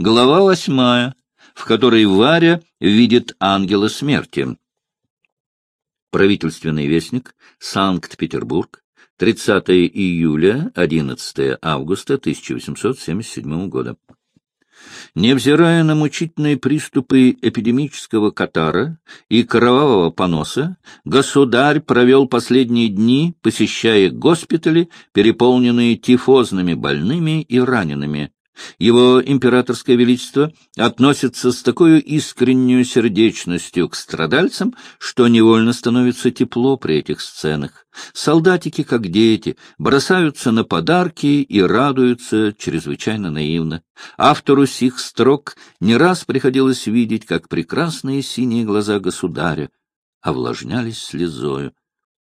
Глава восьмая, в которой Варя видит ангела смерти. Правительственный вестник, Санкт-Петербург, 30 июля, 11 августа 1877 года. Невзирая на мучительные приступы эпидемического катара и кровавого поноса, государь провел последние дни, посещая госпитали, переполненные тифозными больными и ранеными, его императорское величество относится с такой искренней сердечностью к страдальцам, что невольно становится тепло при этих сценах. Солдатики, как дети, бросаются на подарки и радуются чрезвычайно наивно. Автору сих строк не раз приходилось видеть, как прекрасные синие глаза государя овлажнялись слезою.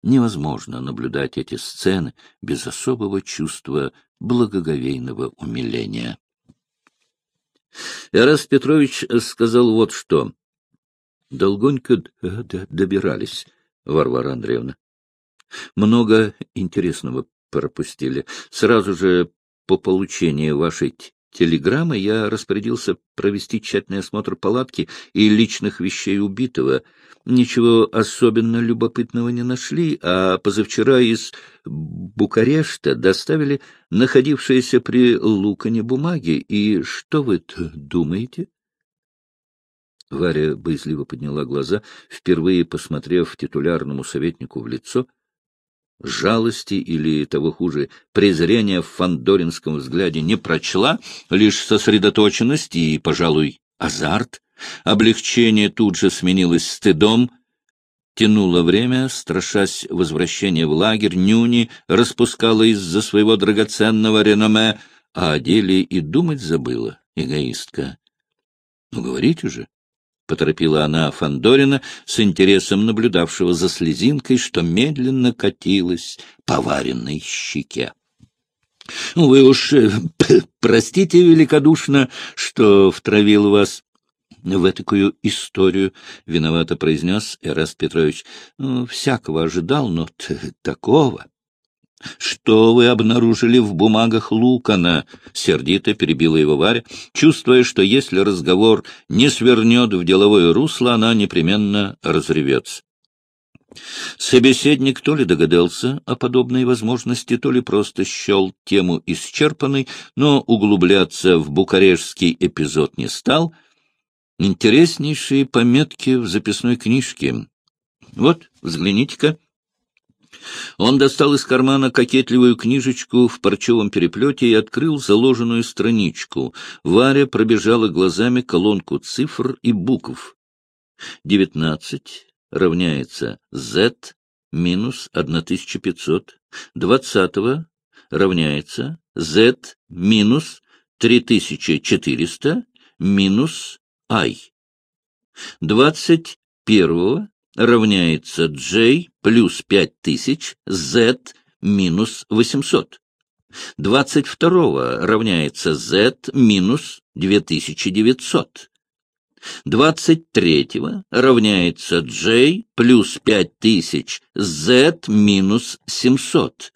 Невозможно наблюдать эти сцены без особого чувства благоговейного умиления. Эраст Петрович сказал вот что. Долгонько добирались, Варвара Андреевна. Много интересного пропустили. Сразу же по получении вашей телеграммы я распорядился провести тщательный осмотр палатки и личных вещей убитого. Ничего особенно любопытного не нашли, а позавчера из Букарешта доставили находившиеся при Лукане бумаги. И что вы думаете? Варя боязливо подняла глаза, впервые посмотрев титулярному советнику в лицо — жалости или, того хуже, презрения в фандоринском взгляде не прочла, лишь сосредоточенность и, пожалуй, азарт. Облегчение тут же сменилось стыдом, тянуло время, страшась возвращения в лагерь, нюни распускала из-за своего драгоценного реноме, а о деле и думать забыла, эгоистка. Ну, говорите же, поторопила она Фандорина с интересом наблюдавшего за слезинкой, что медленно катилась по вареной щеке. — Вы уж э, простите великодушно, что втравил вас в такую историю, — виновато произнес Эраст Петрович. Всякого ожидал, но такого. Что вы обнаружили в бумагах Лукана? — сердито перебила его Варя, чувствуя, что если разговор не свернет в деловое русло, она непременно разревется. Собеседник то ли догадался о подобной возможности, то ли просто счел тему исчерпанной, но углубляться в букарешский эпизод не стал. Интереснейшие пометки в записной книжке. Вот, взгляните-ка. Он достал из кармана кокетливую книжечку в парчевом переплете и открыл заложенную страничку. Варя пробежала глазами колонку цифр и букв. Девятнадцать равняется Z минус 1500. Двадцатого равняется Z минус 3400 минус I. Двадцать первого равняется J плюс 5000, Z минус 800. 22 равняется Z минус 2900. 23 равняется J плюс 5000, Z минус 700.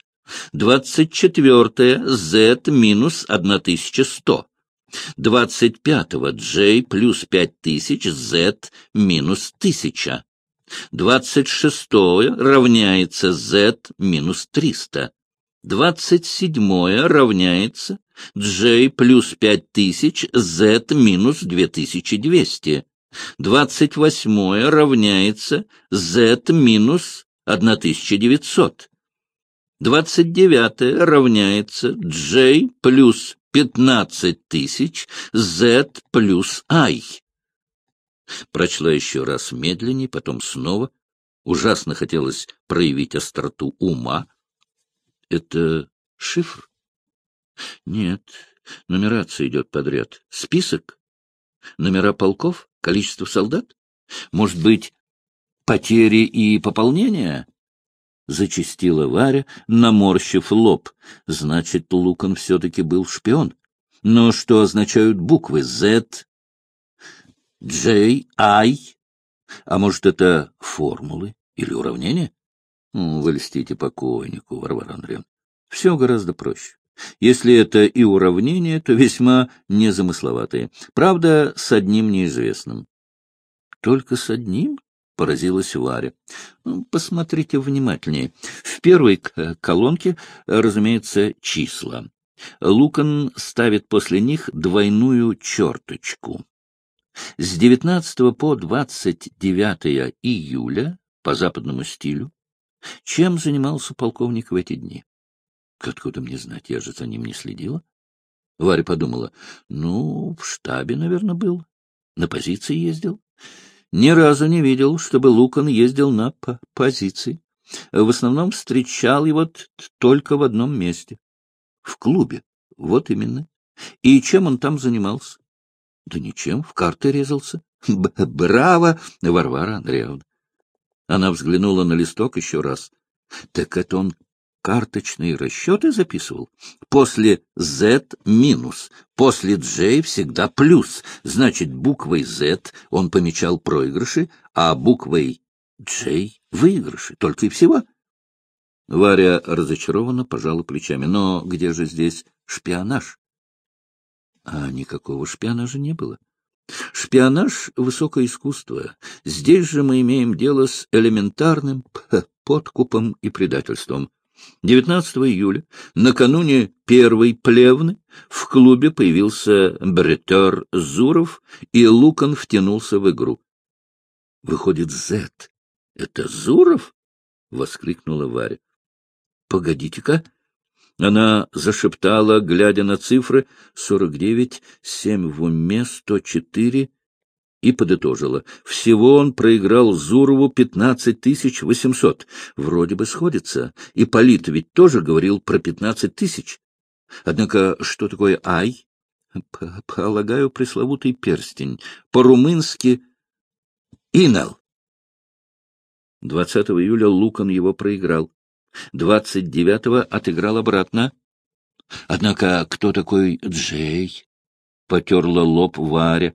24 Z минус 1100. 25 J плюс 5000, Z минус 1000. Двадцать шестое равняется z минус триста. Двадцать седьмое равняется j плюс пять тысяч z минус две тысячи двести. Двадцать восьмое равняется z минус одна тысяча девятьсот. Двадцать девятое равняется j плюс пятнадцать тысяч z плюс i. Прочла еще раз медленнее, потом снова. Ужасно хотелось проявить остроту ума. Это шифр? Нет, нумерация идет подряд. Список? Номера полков? Количество солдат? Может быть, потери и пополнения? Зачистила Варя, наморщив лоб. Значит, Лукан все-таки был шпион. Но что означают буквы Z, J, I. А может, это формулы или уравнения? Вы льстите покойнику, Варвара Андреевна. Все гораздо проще. Если это и уравнение, то весьма незамысловатые. Правда, с одним неизвестным. — Только с одним? — поразилась Варя. Ну, — Посмотрите внимательнее. В первой колонке, разумеется, числа. Лукан ставит после них двойную черточку. С 19 по 29 июля, по западному стилю, чем занимался полковник в эти дни? Откуда мне знать, я же за ним не следила. Варя подумала, ну, в штабе, наверное, был, на позиции ездил. Ни разу не видел, чтобы Лукан ездил на позиции. В основном встречал его только в одном месте. В клубе. Вот именно. И чем он там занимался? Да ничем, в карты резался. Браво, Варвара Андреевна. Она взглянула на листок еще раз. Так это он карточные расчеты записывал? После Z минус, после J всегда плюс. Значит, буквой Z он помечал проигрыши, а буквой J — выигрыши. Только и всего. Варя разочарованно пожала плечами. Но где же здесь шпионаж? А никакого шпионажа не было. Шпионаж — высокое искусство. Здесь же мы имеем дело с элементарным подкупом и предательством. 19 июля, накануне первой плевны, в клубе появился бретер Зуров, и Лукан втянулся в игру. — Выходит, Зет — это Зуров? — воскликнула Варя. — Погодите-ка, она зашептала, глядя на цифры сорок девять, семь в уме, сто четыре, и подытожила. Всего он проиграл Зурову пятнадцать тысяч восемьсот. Вроде бы сходится. И Полит ведь тоже говорил про пятнадцать тысяч. Однако что такое «ай»? Полагаю, пресловутый перстень. По-румынски «инал». 20 июля Лукан его проиграл. Двадцать девятого отыграл обратно. Однако кто такой Джей? Потерла лоб Варя.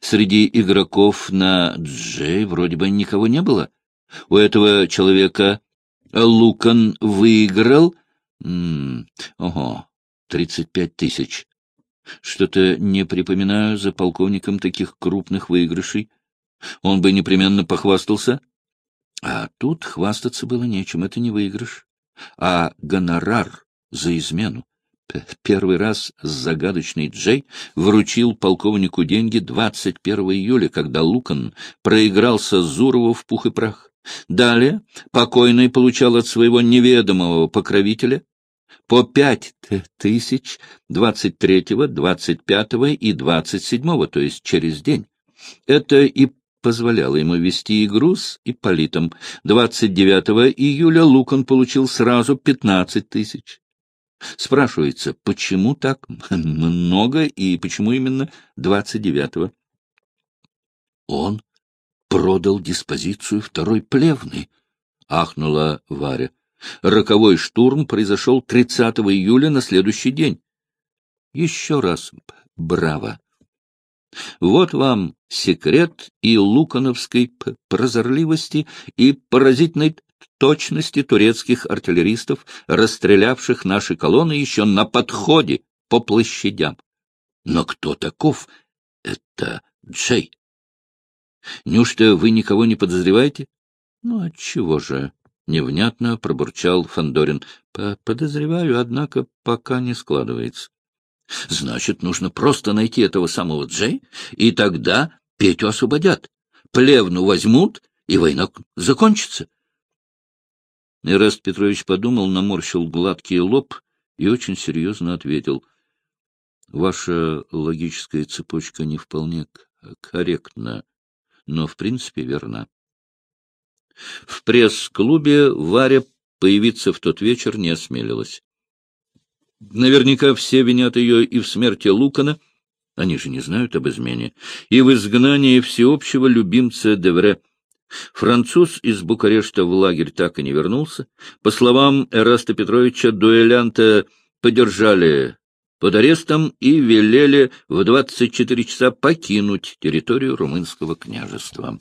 Среди игроков на Джей вроде бы никого не было. У этого человека Лукан выиграл... М -м, ого, тридцать пять тысяч. Что-то не припоминаю за полковником таких крупных выигрышей. Он бы непременно похвастался. А тут хвастаться было нечем, это не выигрыш, а гонорар за измену. Первый раз загадочный Джей вручил полковнику деньги 21 июля, когда Лукан проигрался Зурову в пух и прах. Далее покойный получал от своего неведомого покровителя по пять тысяч двадцать третьего, двадцать пятого и двадцать седьмого, то есть через день. Это и позволяло ему вести игру с Ипполитом. 29 июля Лукан получил сразу 15 тысяч. Спрашивается, почему так много и почему именно 29-го? Он продал диспозицию второй плевны, — ахнула Варя. Роковой штурм произошел 30 июля на следующий день. Еще раз браво! Вот вам секрет и лукановской прозорливости, и поразительной точности турецких артиллеристов, расстрелявших наши колонны еще на подходе по площадям. Но кто таков? Это Джей. Неужто вы никого не подозреваете? Ну, отчего же? Невнятно пробурчал Фандорин. Подозреваю, однако пока не складывается. Значит, нужно просто найти этого самого Джей, и тогда Петю освободят. Плевну возьмут, и война закончится. Эраст Петрович подумал, наморщил гладкий лоб и очень серьезно ответил. — Ваша логическая цепочка не вполне корректна, но в принципе верна. В пресс-клубе Варя появиться в тот вечер не осмелилась. Наверняка все винят ее и в смерти Лукана, они же не знают об измене, и в изгнании всеобщего любимца Девре. Француз из Букарешта в лагерь так и не вернулся. По словам Эраста Петровича, дуэлянта подержали под арестом и велели в 24 часа покинуть территорию румынского княжества.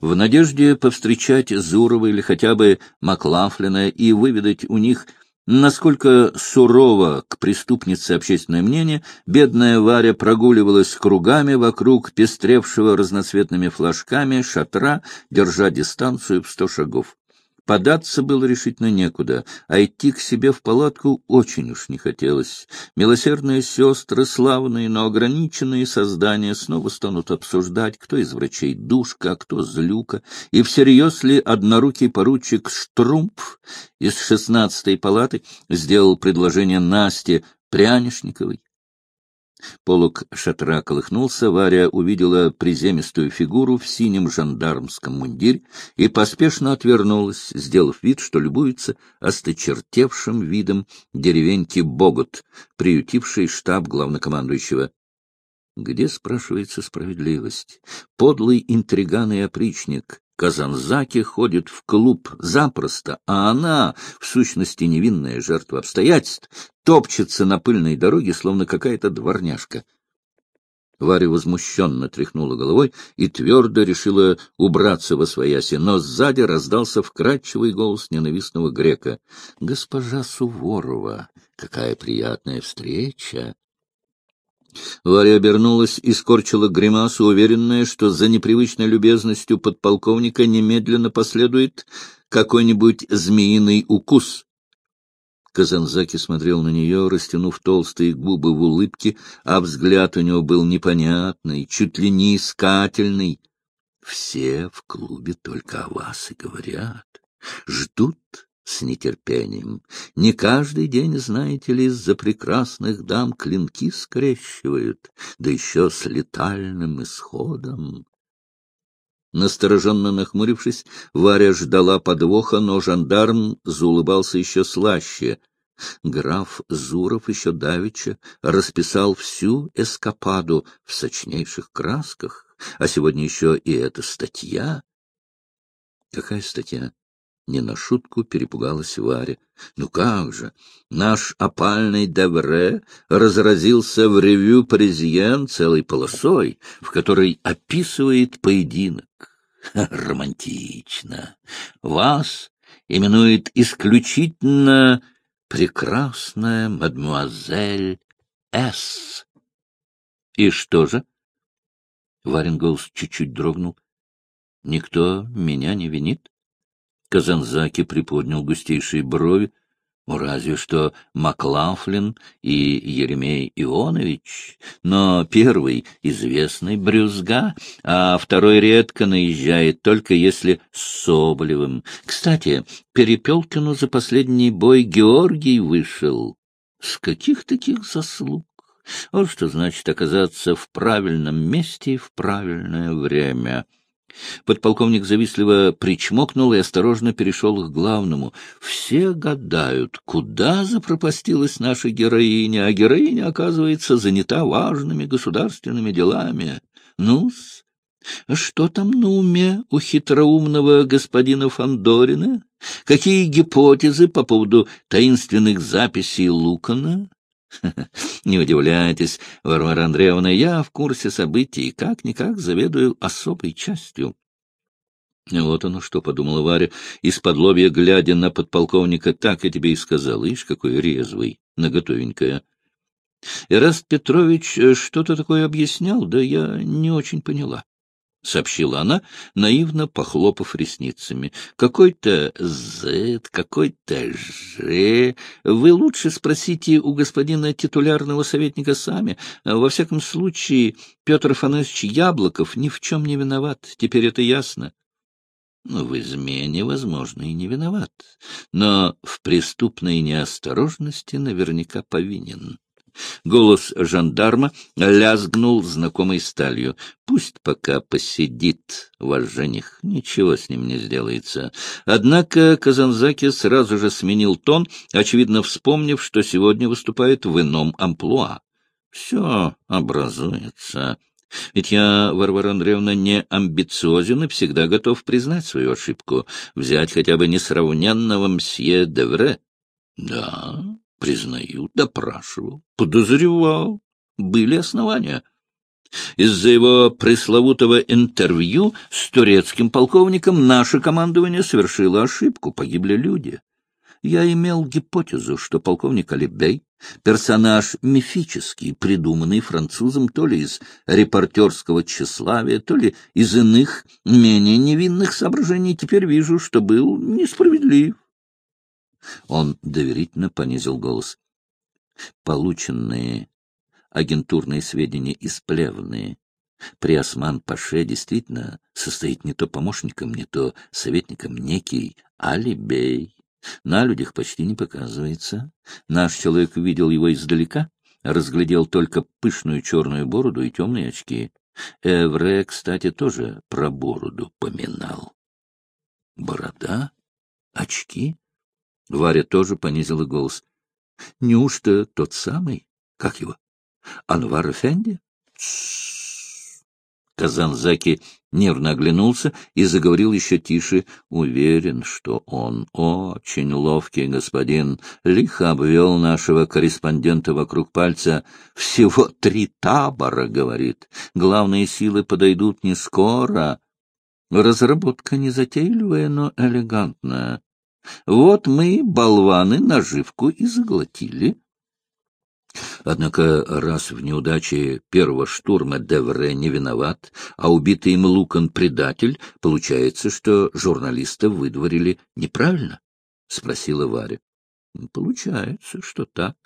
В надежде повстречать Зурова или хотя бы Маклафлина и выведать у них Насколько сурово к преступнице общественное мнение, бедная Варя прогуливалась кругами вокруг пестревшего разноцветными флажками шатра, держа дистанцию в сто шагов. Податься было решительно некуда, а идти к себе в палатку очень уж не хотелось. Милосердные сестры, славные, но ограниченные создания, снова станут обсуждать, кто из врачей душка, а кто злюка, и всерьез ли однорукий поручик Штрумпф из шестнадцатой палаты сделал предложение Насте Прянишниковой. Полок шатра колыхнулся, Варя увидела приземистую фигуру в синем жандармском мундире и поспешно отвернулась, сделав вид, что любуется осточертевшим видом деревеньки Богот, приютившей штаб главнокомандующего. Где, спрашивается, справедливость? Подлый интриган и опричник Казанзаки ходит в клуб запросто, а она, в сущности невинная жертва обстоятельств, топчется на пыльной дороге, словно какая-то дворняжка. Варя возмущенно тряхнула головой и твердо решила убраться во свояси, но сзади раздался вкрадчивый голос ненавистного грека. — Госпожа Суворова, какая приятная встреча! Варя обернулась и скорчила гримасу, уверенная, что за непривычной любезностью подполковника немедленно последует какой-нибудь змеиный укус. Казанзаки смотрел на нее, растянув толстые губы в улыбке, а взгляд у него был непонятный, чуть ли не искательный. Все в клубе только о вас и говорят. Ждут с нетерпением. Не каждый день, знаете ли, из-за прекрасных дам клинки скрещивают, да еще с летальным исходом. Настороженно нахмурившись, Варя ждала подвоха, но жандарм заулыбался еще слаще. Граф Зуров еще давеча расписал всю эскападу в сочнейших красках, а сегодня еще и эта статья. Какая статья? Не на шутку перепугалась Варя. Ну как же, наш опальный Девре разразился в ревю «Паризьен» целой полосой, в которой описывает поединок. Романтично. Вас именует исключительно прекрасная мадемуазель С. И что же? Варин голос чуть-чуть дрогнул. Никто меня не винит? Казанзаки приподнял густейшие брови. Ну, разве что Маклафлин и Еремей Ионович, но первый — известный брюзга, а второй редко наезжает, только если с Соболевым. Кстати, Перепелкину за последний бой Георгий вышел. С каких таких заслуг? Вот что значит оказаться в правильном месте и в правильное время. Подполковник завистливо причмокнул и осторожно перешел к главному. Все гадают, куда запропастилась наша героиня, а героиня, оказывается, занята важными государственными делами. Ну-с, что там на уме у хитроумного господина Фандорина? Какие гипотезы по поводу таинственных записей Лукана? Не удивляйтесь, Варвара Андреевна, я в курсе событий, как-никак заведую особой частью. Вот оно что, — подумала Варя, из-под лобья глядя на подполковника, так я тебе и сказал, ишь, какой резвый, наготовенькая. Эраст Петрович э, что-то такое объяснял, да я не очень поняла. — сообщила она, наивно похлопав ресницами. — Какой-то «з», какой-то «ж». Вы лучше спросите у господина титулярного советника сами. Во всяком случае, Петр Афанасьевич Яблоков ни в чем не виноват. Теперь это ясно. Ну, в измене, возможно, и не виноват, но в преступной неосторожности наверняка повинен. Голос жандарма лязгнул знакомой сталью. Пусть пока посидит ваш жених, ничего с ним не сделается. Однако Казанзаки сразу же сменил тон, очевидно вспомнив, что сегодня выступает в ином амплуа. Все образуется. Ведь я, Варвара Андреевна, не амбициозен и всегда готов признать свою ошибку, взять хотя бы несравненного мсье Девре. Да, Признаю, допрашивал, подозревал. Были основания. Из-за его пресловутого интервью с турецким полковником наше командование совершило ошибку, погибли люди. Я имел гипотезу, что полковник Алибей — персонаж мифический, придуманный французом то ли из репортерского тщеславия, то ли из иных, менее невинных соображений. Теперь вижу, что был несправедлив. Он доверительно понизил голос. Полученные агентурные сведения из Плевны при Осман-Паше действительно состоит не то помощником, не то советником некий Алибей. На людях почти не показывается. Наш человек видел его издалека, разглядел только пышную черную бороду и темные очки. Эвре, кстати, тоже про бороду поминал. Борода? Очки? Варя тоже понизила голос. Неужто тот самый? Как его? Анвар Эфенди? Казанзаки нервно оглянулся и заговорил еще тише. Уверен, что он очень ловкий господин. Лихо обвел нашего корреспондента вокруг пальца. Всего три табора, говорит. Главные силы подойдут не скоро. Разработка незатейливая, но элегантная. Вот мы, болваны, наживку и заглотили. Однако раз в неудаче первого штурма Девре не виноват, а убитый им Лукан предатель, получается, что журналиста выдворили неправильно? — спросила Варя. — Получается, что так.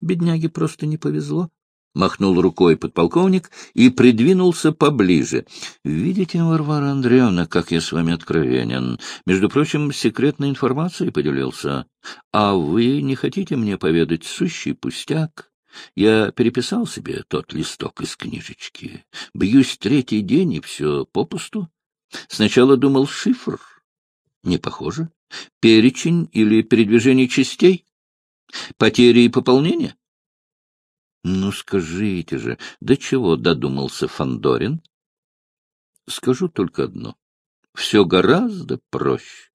Бедняге просто не повезло. Махнул рукой подполковник и придвинулся поближе. — Видите, Варвара Андреевна, как я с вами откровенен. Между прочим, секретной информацией поделился. А вы не хотите мне поведать сущий пустяк? Я переписал себе тот листок из книжечки. Бьюсь третий день, и все попусту. Сначала думал шифр. Не похоже. Перечень или передвижение частей? Потери и пополнения? Ну, скажите же, до чего додумался Фандорин? Скажу только одно. Все гораздо проще.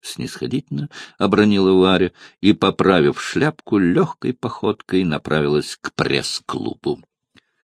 Снисходительно обронила Варя и, поправив шляпку, легкой походкой направилась к пресс-клубу.